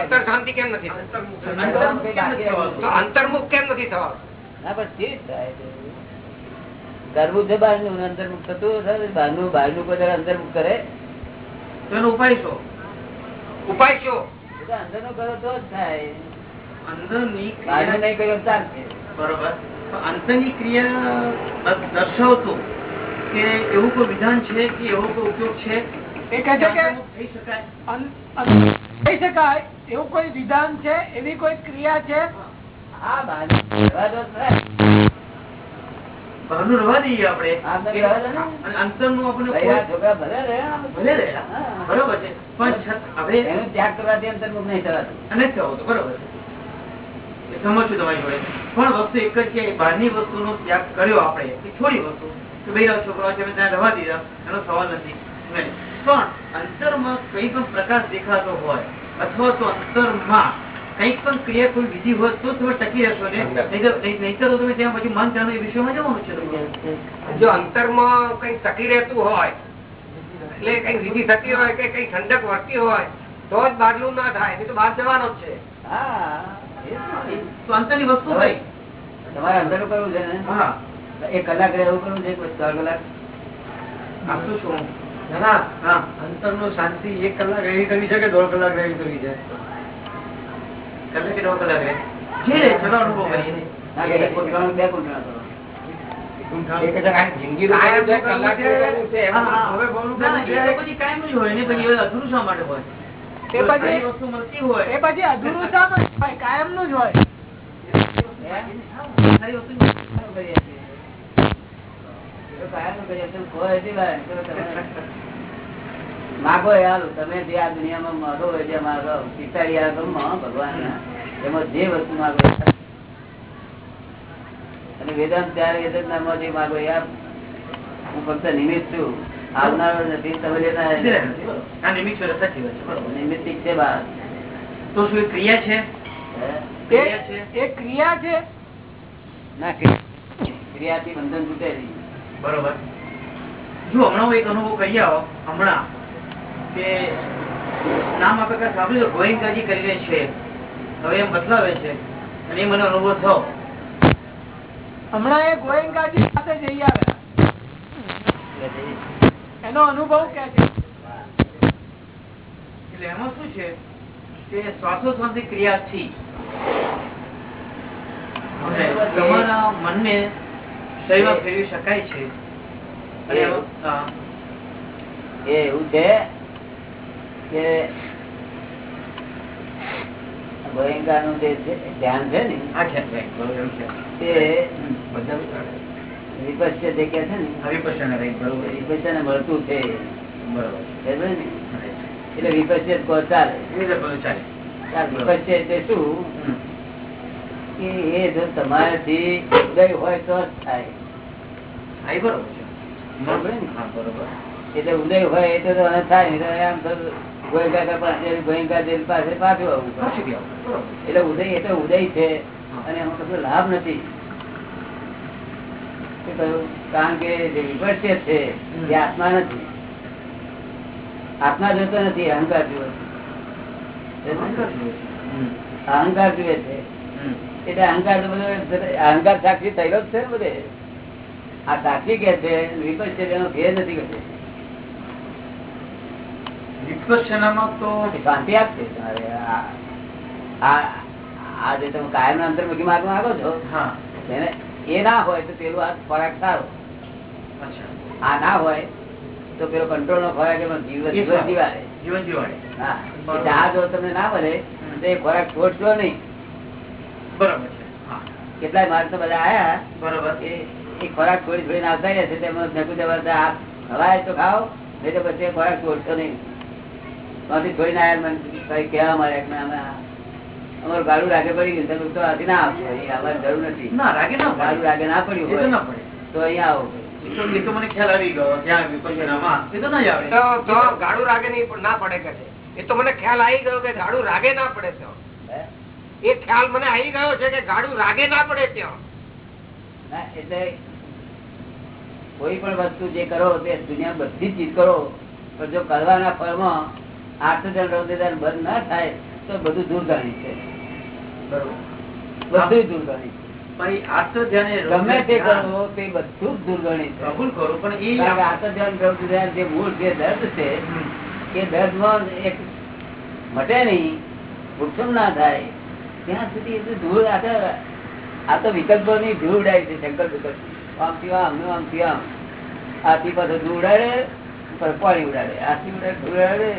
અંતર શાંતિ કેમ નથી અંતરમુખ કેમ નથી થવાતું? તો અંતર્મુખ કેમ નથી થવાનું? ના પણ છે. કરવું છે બહારનું અંતર્મુખ થતું. બહારનું બહારનું કોઈ અંતર્મુખ કરે? તો એનો ઉપાય શું? ઉપાય શું? એ તો કરો તો જ થાય. અંદરની બહારનું ક્રિયા નહીં કર્યું ચાલશે. બરોબર. અંતરની ક્રિયા દ- દર્શાવતું કે એવું કોઈ વિધાન છે કે એવો કોઈ ઉપયોગ છે? એ કહે છે કે થઈ શકાય? અન- શકાય. એવું કોઈ વિધાન છે? એવી કોઈ ક્રિયા છે? આ બાજુ. બહારનું રહેવા દઈએ આપણે. અંતરનું. આપણે છોકરા ભલે રહ્યા ભલે બરોબર છે. પણ હવે એનો ત્યાગ કરવાથી અંતર્મુખ નહીં થવાતું. અને થવું તો બરોબર છે. એ તમારી જોડે. પણ વસ્તુ એક જ છે બહારની વસ્તુનો ત્યાગ કર્યો આપણે કે છોડી વસ્તુ. કે ભાઈ છોકરા છે ત્યાં રહેવા દીધા એનો સવાલ નથી. પણ પણ અંતરમાં કઈ પણ પ્રકાશ દેખાતો હોય અથવા તો અંતરમાં કંઈક પણ ક્રિયા કોઈ વિધિ હોય તો તમે ટકી રહેશો ને? નહીંતર તો તમે ત્યાં પછી મન એ વિષયમાં જવાનું છે જો અંતરમાં કઈ ટકી રહેતું હોય એટલે કઈ વિધિ થતી હોય કે કઈ ઠંડક વર્તી હોય તો જ બહારનું ના થાય નહીં તો બહાર જવાનો જ છે. એ તો અંતરની વસ્તુ કઈ? તમારે અંદર કરવું છે ને? એક કલાક રહેવું કરવું છે કોઈ કલાક? આપશું શું? અંતરનું. શાંતિ એક કલાક રહી કરવી છે કે દોઢ કલાક રહી કરવી છે? કલાક કે દોઢ કલાક રહે જે રે ચલો અનુભવ કરીએ એક કૂંટવાનું, બે કૂંટણા કરો એક હજાર આઠ જિંદગી નું કરવું છે, કલાકનું કરવું છે, એમાં હા, હા. હવે બહુ ના, ના, કરવું એ તો છે. પછી કાયમ જ હોય ને હોય? માગો યાર તમે જે આ દુનિયામાં માગો જે માગો પિતારી આ ગમમાં ભગવાનના એમાં જે વસ્તુ માગો અને વેદાંત ત્યારે વેદાંતનામાં જે માગો યાર હું ફક્ત નિમિત્ત છું. આવનારો નથી તમે લેતા નિમિત્ત છે, બાદ તો શું ક્રિયા છે? હે? ક્રિયા છે? એ ક્રિયા છે? ના ક્રિયા- ક્રિયાથી બંધન તૂટે બરોબર. જો હમણાં હું એક અનુભવ કરી આવો હમણાં કે નામ આપણે સાંભળ્યું ગોયંકાજી કરીને છે. હવે એમ બદલાવે છે. અને મને અનુભવ થયો. હમણાં એ ગોયંકાજી સાથે જઈ આવ્યા. એનો અનુભવ કે છે. એટલે એમાં શું છે? કે શ્વાસોશ્વાસની ક્રિયાથી અને તમારા મનને શરીરમાં ફેરવી શકાય છે. એવું છે કે ગોયંકાનું જે ધ્યાન છે ને. તે વિપસ્ય જે કે છે ને વિપસ્ય ને મળતું છે. ને. એટલે વિપસ્ય ચાલે. વિપસ્ય એટલે શું? કે એ જો તમારાથી ઉદય હોય તો જ થાય. બરોબર છે. ને? એટલે ઉદય હોય એ તો થાય આમ ગોયંકા પાસે ગોયંકા જેલ પાસે પાછું આવવું પડે. પાછું ગયા. બરોબર. એટલે ઉદય એ તો ઉદય છે. અને એમાં કશો લાભ નથી. કારણ કે જે વિપસ્ય છે એ આત્મા નથી. આત્મા જોતો નથી અહંકાર જુએ અહંકાર જુએ છે. એટલે અહંકાર તો બધો અહંકાર સાક્ષી થયેલો જ છે બધે. આ સાક્ષી કે છે વિપસ્ય એનો ભેદ નથી કે છે તો શાંતિ આપશે તમારે આ- આ આ જે તમે કાયમ ના અંતર્મુખી માર્ગ માંગો છો એને એ ના હોય તો પેલું આ ખોરાક સારો. આ ના હોય તો પેલો કંટ્રોલ નો ખોરાક એમાં જીવ જીવન જીવાડે. જીવન જીવાડે. હા. આ જો તમને ના મળે તો એ ખોરાક છોડશો નહીં. બરાબર કેટલાય માર્ગ તો બધા આયા. બરોબર. એ ખોરાક છોડી છોડીને આવતા રહ્યા છે. તેમાં નકુ ખવાય તો ખાઓ નહીં તો પછી ખોરાક છોડશો નહીં. ત્યાંથી મને કહેવા કે ના, અમે આ- અમારું ગાડું રાગે પડી ગયું. તમે તો આથી ના આવશો. અહીં આવવાની જરૂર નથી. ના રાગે ના ગાડું રાગે ના એ પડ્યું તો હોય. ના પડે. તો અહીંયા આવો. એ તો- મને ખ્યાલ આવી ગયો. એ તો ના આવે. તો તો ગાડું રાગે ના પડે કે એ તો મને ખ્યાલ આવી ગયો કે ગાડું રાગે ના પડે તો એ ખ્યાલ મને આવી ગયો છે કે ગાડું રાગે ના પડે ત્યાં. ના, એટલે કોઈ પણ વસ્તુ જે કરો તે દુનિયા બધી ચીજ કરો પણ જો કરવાના ફળમાં આર્થજન રૌદ્રદાન બંધ ના થાય તો બધું છે. બધું દૂર ભાઈ આ તો ધ્યાને ગમે તે કરો તે બધું જ દૂરગાણી છે. કબૂલ કરું પણ એ કારણ રૌદ્રદાન જે મૂળ જે દર્દ છે હમ. એ દર્દમાં એક મટે નહીં ઉપશમ ના થાય ત્યાં સુધી એ તો ધૂળ આ આ તો વિકલ્પો ની ધૂળ ઉડાય છે શંકર વિકલ્પ આમથી આમ આમ થી આમ. આથી પાછો ધૂળ ઉડાડે પર પાણી ઉડાડે આથી ઉડાડે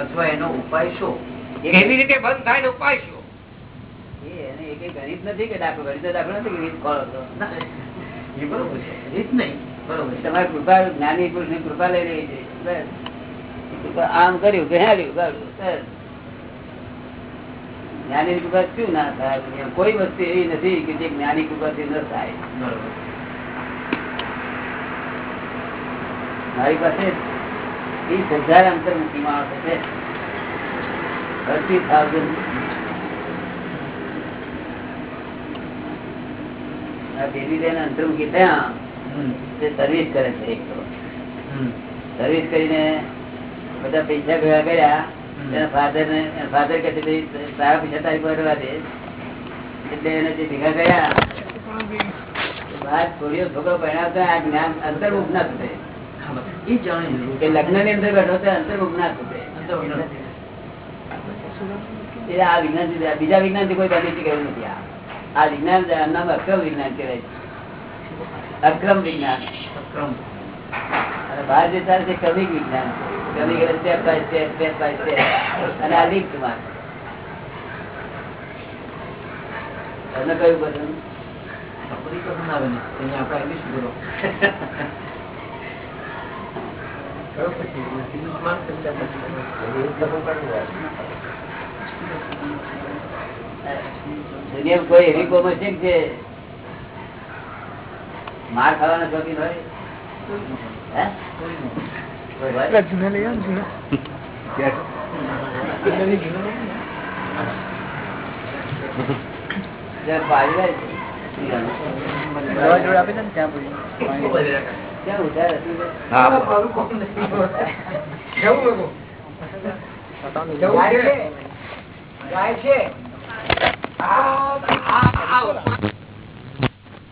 અથવા એનો ઉપાય શું? કેવી રીતે બંધ થાય ને ઉપાય શું? એ એને એ કઈ ગણિત નથી કે દાખલો ગણિત દાખલો નથી કે રીત ખોળો છો. એ બરોબર છે રીત નહીં. તમારી કૃપા જ્ઞાની પુરુષની કૃપા લઈ રહી છે. કૃપા આમ કર્યું કે હાર્યું બસ. જ્ઞાની કૃપા શું ના થાય? કોઈ વસ્તુ એવી નથી કે જે જ્ઞાની કૃપાથી ન થાય. મારી પાસે ત્રીસ હજાર અંતર્મુખી માણસો છે થર્ટી થાઉઝન્ડ આ બેબી બેન અંતર્મુખી થયા. તે સર્વિસ કરે છે એક તો. સર્વિસ કરીને બધા પૈસા ભેગા કર્યા. એના ફાધર ને ફાધર કે છે "ભઈ, પૈસા તારી પર દે. એટલે એને જે ભેગા કર્યા બાદ છોડીઓ છોકરો પરણાવતા આ જ્ઞાન અંતર્મુખ ના થશે લગ્નની અંદર બેઠો તો અંતર્મુખ ના થશે એ આ વિજ્ઞાન બીજા વિજ્ઞાનથી કોઈ બની ગયું નથી આ. વિજ્ઞાન નામ અક્રમ વિજ્ઞાન કહેવાય છે. અક્રમ વિજ્ઞાન. અક્રમ. અને બહાર જે ચાલે છે વિજ્ઞાન. છે step by step step by step અને આ માર્ગ. તમને કયું કોઈ એવી કોમર છે જે માર ખાવાના શોખીન હોય? જૂના લઈ જૂના.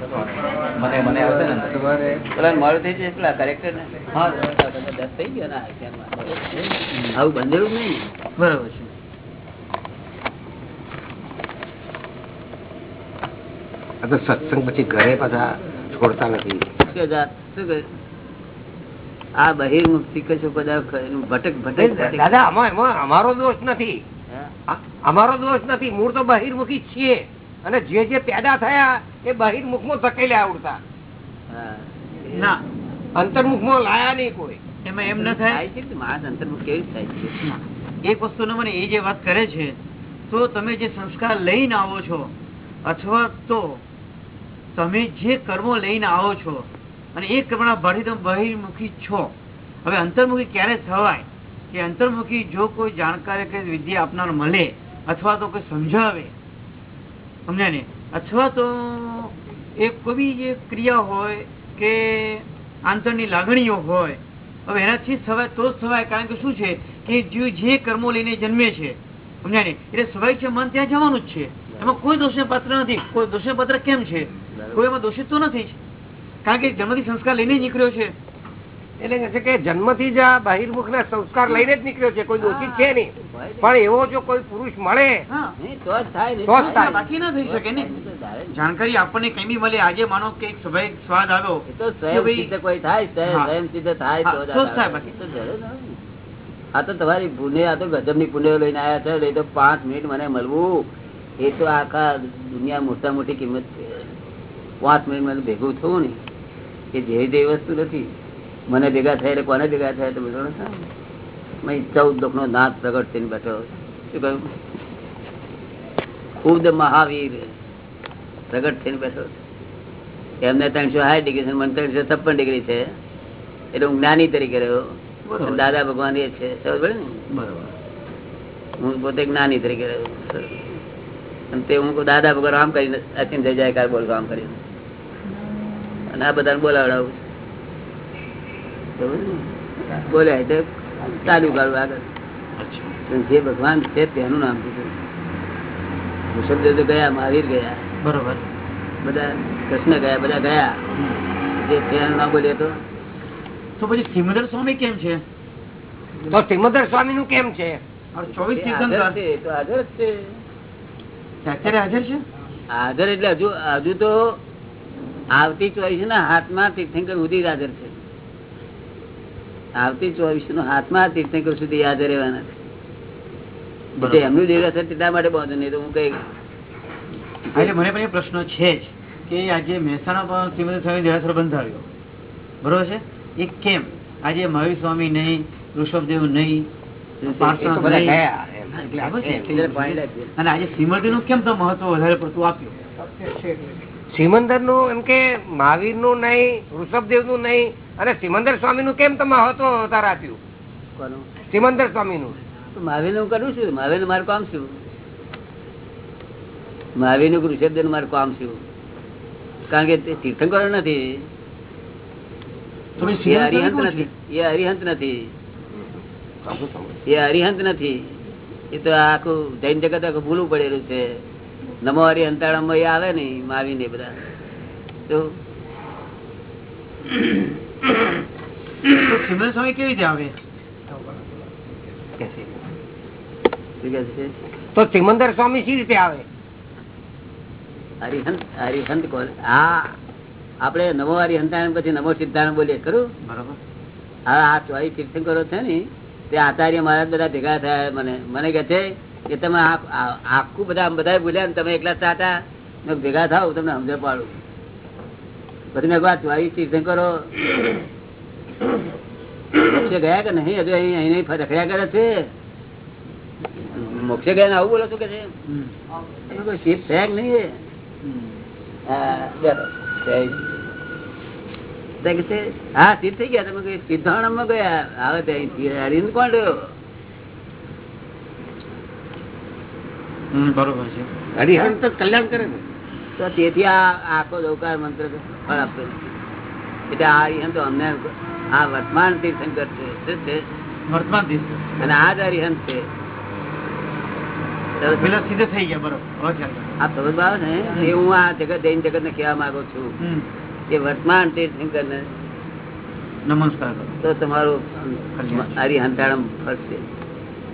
મને મને આવશે ને? સવારે પેલા મોડું થઈ જશે પેલા corrector ને. દસ થઈ ગયો ને આવું બંધેલું નહીં? બરાબર છે. તો સત્સંગ પછી ઘરે પાછા છોડતા નથી? આ? બહિર્મુક્તિ કશો કદાચ ભટક ભટક ભટક. દાદા અમારો દોષ નથી. અમારો દોષ નથી. મૂળ તો બહિર્મુખી જ છીએ. અને જે જે પેદા થયા એ બહિર્મુખમાં ધકેલ્યા આવડતા અંતર્મુખમાં લાયા નહીં કોઈ. એમાં એમ ન થાય? થાય છે કે માણસ અંતર્મુખ કેવી થાય છે? એક વસ્તુ મને એ જે વાત કરે છે તો તમે જે સંસ્કાર લઈને આવો છો અથવા તો તમે જે કર્મો લઈને આવો છો અને એ કર્મના ભરી તમે બહિર્મુખી છો. હવે અંતર્મુખી ક્યારે થવાય? કે અંતર્મુખી જો કોઈ જાણકાર કે વિદ્યા આપનાર મળે અથવા તો કોઈ સમજાવે સમજ્યા ને? અથવા તો એ કોઈ બી જે ક્રિયા હોય કે આંતરની લાગણીઓ હોય હવે એનાથી સવાય તો જ સવાય કારણ કે શું છે કે જે જે કર્મો લઈને જન્મે છે સમજ્યા ને? એટલે સ્વાય છે મન ત્યાં જવાનું જ છે. એમાં કોઈ દોષને પાત્ર નથી. કોઈ દોષને પાત્ર કેમ છે? કોઈ એમાં દોષિત તો નથી કારણ કે જન્મથી સંસ્કાર લઈને નીકળ્યો છે. એટલે કે છે કે જન્મથી જ આ બહિર્મુખ ના સંસ્કાર લઈને જ નીકળ્યો છે કોઈ દોષિત છે નહીં. પણ એવો જો કોઈ પુરુષ મળે. બાકી ના થઈ શકે ને. જાણકારી આપણને કઈ બી મળે આજે માનો કે સ્વાભાવિક સ્વાદ આવ્યો તો સ્વયં કોઈ થાય સ્વયં સિદ્ધ થાય તો જ તો જ આ તો તમારી પુણે આ તો ગજબની આ તો ગજબની પુણ્ય લઈને આવ્યા છે એ તો પાંચ મિનિટ મને મળવું. એ તો આખા દુનિયા મોટા મોટી કિંમત છે. પાંચ મિનિટ મને ભેગું થવું ને એ જે વસ્તુ નથી. મને ભેગા થયા એટલે કોને ભેગા થયા તો બધો ચૌદ લોક નો નાથ પ્રગટ થઈને બેઠો. શું કહ્યું? ખુદ મહાવીર પ્રગટ થઈને બેઠો. એમને ત્રણસો સાઠ ડિગ્રી છે મને ત્રણસો છપ્પન ડિગ્રી છે. એટલે હું જ્ઞાની તરીકે રહ્યો. દાદા ભગવાન એ છે. સમજ ને? બરોબર. હું પોતે જ્ઞાની તરીકે રહ્યો. અને તે હું દાદા ભગવાન આમ કરીને અચિન થઈ જાય કાર બોલ આમ કરીને. અને આ બધાને બોલાવડાવું બોલ્યા એટલે ચાલુ કાઢું આગળ. જે ભગવાન છે તેનું નામ કીધું ઋષભદેવ તો ગયા મહાવીર ગયા. બરોબર. બધા કૃષ્ણ ગયા બધા ગયા. જે તેનું નામ બોલીએ તો? તો પછી સિમંદર સ્વામી કેમ છે? તો સિમંદર સ્વામી નું કેમ છે? ચોવીસ હાજર છે, તો હાજર છે. અત્યારે હાજર છે? હાજર એટલે હજુ હજુ તો આવતી ચોવીસ ના હાથમાં તીર્થંકર જ હાજર છે. આવતી ચોવીસનું હાથમાં તીર્થંકર સુધી યાદ રહેવાના છે. એમનું દેવા છે તેના માટે બાંધો નહીં તો હું કઈ એટલે મને પણ એ પ્રશ્ન છે જ કે આજે મહેસાણા પણ શ્રીમતી સ્વામી દેરાસર બંધાવ્યો. બરોબર છે? એ કેમ? આજે મહાવીર સ્વામી નહીં ઋષભદેવ નહીં. અને આજે શ્રીમતી નું કેમ તો મહત્વ વધારે પડતું આપ્યું? સિમંદરનું એમ કે મહાવીરનું નહીં ઋષભદેવનું નહીં અને સિમંદર સ્વામી નું કેમ તમે મહત્વ અવતાર આપ્યું સિમંદર સ્વામી નું મહાવીરનું કરું છું. મહાવીરનું મારું કામ શું? મહાવીરનું ઋષભદેવનું મારું કામ શું? કારણ કે તે તીર્થંકરો નથી. એ હરિહંત નથી. એ હરિહંત નથી. એ હરિહંત નથી. એ તો આખું જૈન જગત આખું ભૂલું પડેલું છે. નમો હરિહંતાળામાં એ આવે ને માવી ને બધા. તો તો સ્વામી કેવી રીતે આવે? કે છે? શું કહે છે? તો સિમંદર સ્વામી શી રીતે આવે? હરિહંત હરિહંત કોણ? હા આપણે નમો હરિહંતાણ પછી નમો સિદ્ધાંત બોલીએ ખરું? બરોબર. હા આ ચોવીસ તીર્થંકરો છે ને તે આચાર્ય મહારાજ બધા ભેગા થયા મને મને કહે છે કે તમે આખું બધા બધા બોલ્યા ને તમે એકલા ચાટા ભેગા થાવ તમને સમજ પાડું. પછી મેં વાત આ તીર્થંકરો મોક્ષે ગયા કે નહીં? હજુ અહીં અહીં રખડ્યા કરે છે? મોક્ષે ગયા આવું બોલો છો કે છે? શીત થયા કે નહીં હા, શીત થઈ ગયા તમે સિદ્ધાણમાં ગયા? આવે ત્યાં. કોણ રહ્યો? બરોબર છે. હરિહંત તો કલ્યાણ કરે ને. તો તેથી આ આખો દૌકાર મંત્ર ફળ આપતો એટલે આ તો અમને આ તીર્થંકર છે. શું છે? અને આ જ છે. આ હું આ જગત જગત વર્તમાન તીર્થંકર ને નમસ્કાર તો તમારું હરિહંતાણમ ફરશે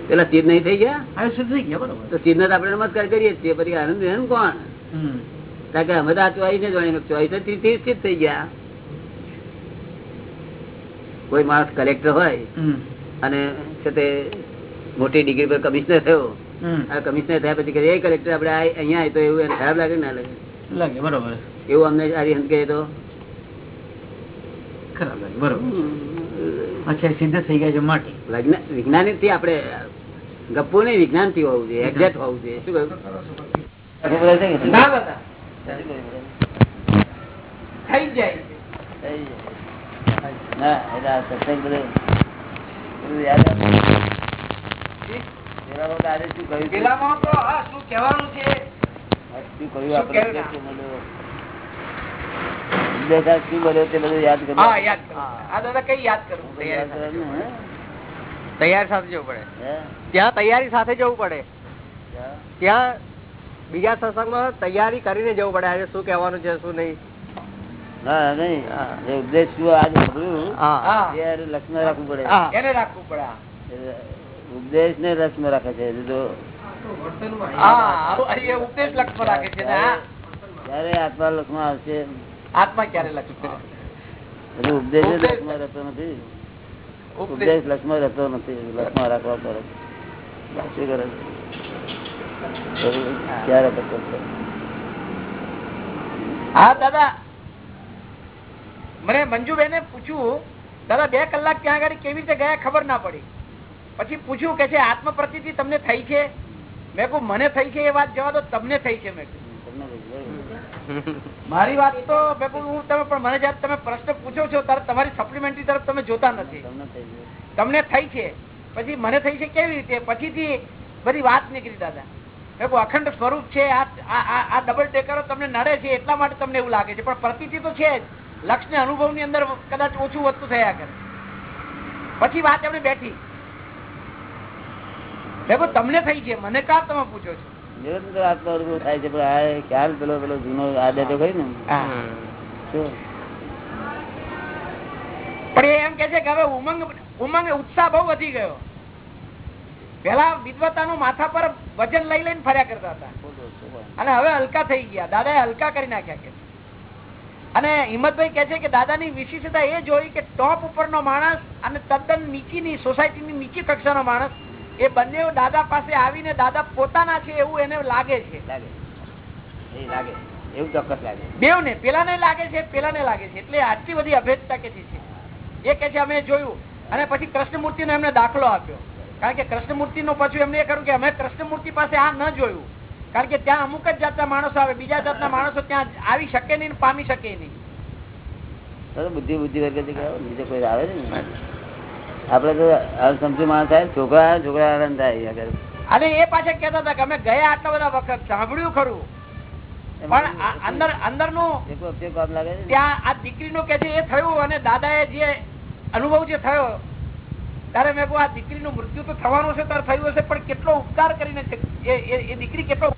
પેલા ચીજ નહીં થઈ ગયા? સિદ્ધ થઈ ગયા બરોબર. તો ચીજ આપણે નમસ્કાર કરીએ છીએ. પછી આનંદ એમ કોણ? કારણ કે અમે તો આ ચોઈસ ને જોઈને ચોઈસ ત્રીસ થઈ ગયા. કોઈ માણસ કલેક્ટર હોય અને છે તે મોટી ડિગ્રી પર કમિશનર થયો. આ કમિશનર થયા પછી એ કલેક્ટર આપણે આ- અહીંયા આવ્યો તો એવું એને ખરાબ લાગે ના લાગે? લાગે બરોબર. એવું અમને હરિહંત કહે તો. ખરાબ લાગે બરોબર. અચ્છા સિદ્ધ થઈ ગયા છે માટે. વિજ્ઞાનિકથી આપણે ગપ્પુ નહીં વિજ્ઞાનથી હોવું જોઈએ એક્ઝેક્ટ હોવું જોઈએ. શું કહ્યું? યાદ યાદ કરો. તૈયાર સાથે જવું પડે. ત્યાં તૈયારી સાથે જવું પડે. ત્યાં બીજા સત્સંગમાં તૈયારી કરીને જવું પડે. આજે શું કહેવાનું છે શું નહીં? ના નહીં. એ ઉપદેશ ને લક્ષ્મ રાખે છે. જો હા આવું એ રાખે છે ને હા. ત્યારે આત્મા આવશે? આત્મા ક્યારે લક્ષ ઉપદેશ. રહેતો નથી. ઉપદેશ ઉપદેશ રહેતો નથી લક્ષમાં રાખવા પડે. શું કરે ક્યારે હા દાદા. મને મંજુબેને પૂછ્યું દાદા બે કલાક ત્યાં આગળ કેવી રીતે ગયા ખબર ના પડી. પછી પૂછ્યું કે છે આત્મ પ્રતિ તમને થઈ છે? મેં કહું મને થઈ છે એ વાત જવા દો તમને થઈ છે. મેં કીધું. મારી વાત તો હું તમે પણ મને જયારે તમે પ્રશ્ન પૂછો છો ત્યારે તમારી સપ્લિમેન્ટરી તરફ તમે જોતા નથી. તમને થઈ છે. પછી મને થઈ છે કેવી રીતે? પછીથી બધી વાત નીકળી દાદા. અખંડ સ્વરૂપ છે આ ડબલ ટેકરો તમને નડે છે એટલા માટે તમને એવું લાગે છે. પણ પ્રતિથી તો છે જ. લક્ષ ને અનુભવની અંદર કદાચ ઓછું વધતું થયા કરે. પછી વાત એમને બેઠી. મેં તમને થઈ છે. મને કા તમે પૂછો છો? નિરંતર આત્મા અનુભવ થાય છે પણ આ ખ્યાલ પેલો પેલો જૂનો આદત ને. પણ એમ કે છે કે હવે ઉમંગ ઉમંગ ઉત્સાહ બહુ વધી ગયો. પેલા વિદ્વતાનું માથા પર વજન લઈ લઈને ફર્યા કરતા હતા. અને હવે હલકા થઈ ગયા. દાદા હલકા કરી નાખ્યા કે અને હિંમતભાઈ કે છે કે દાદાની વિશિષ્ટતા એ જોઈ કે ટોપ ઉપરનો માણસ અને તદ્દન નીચીની સોસાયટીની નીચી કક્ષાનો માણસ એ બંને દાદા પાસે આવીને દાદા પોતાના છે એવું એને લાગે છે. લાગે. એ લાગે. એવું ચોક્કસ લાગે. બેવ ને પેલાને લાગે છે પેલાને લાગે છે. એટલે આટલી બધી અભેદતા કે છે? એ કે છે અમે જોયું. અને પછી કૃષ્ણમૂર્તિ નો એમને દાખલો આપ્યો. કારણ કે કૃષ્ણમૂર્તિ નો પાછું એમને એ ખરું કે અમે કૃષ્ણમૂર્તિ પાસે આ ન જોયું. કારણ કે ત્યાં અમુક જ જાતના માણસો આવે. બીજા જાતના માણસો ત્યાં આવી શકે નહીં પામી શકે નહીં. બુદ્ધિ બુદ્ધિ વર્ગ બીજો કોઈ આવે ને આપડે તો સમજુ માણસ થાય છોકરા છોકરા આનંદ થાય અને એ પાછા કેતા હતા કે અમે ગયા આટલા બધા વખત સાંભળ્યું ખરું પણ અંદર અંદરનું ને. ત્યાં આ દીકરીનું કે છે એ થયું અને દાદાએ જે અનુભવ જે થયો ત્યારે મેં કહું આ દીકરીનું મૃત્યુ તો થવાનું છે ત્યારે થયું હશે પણ કેટલો ઉપકાર કરીને એ- એ એ દીકરી કેટલો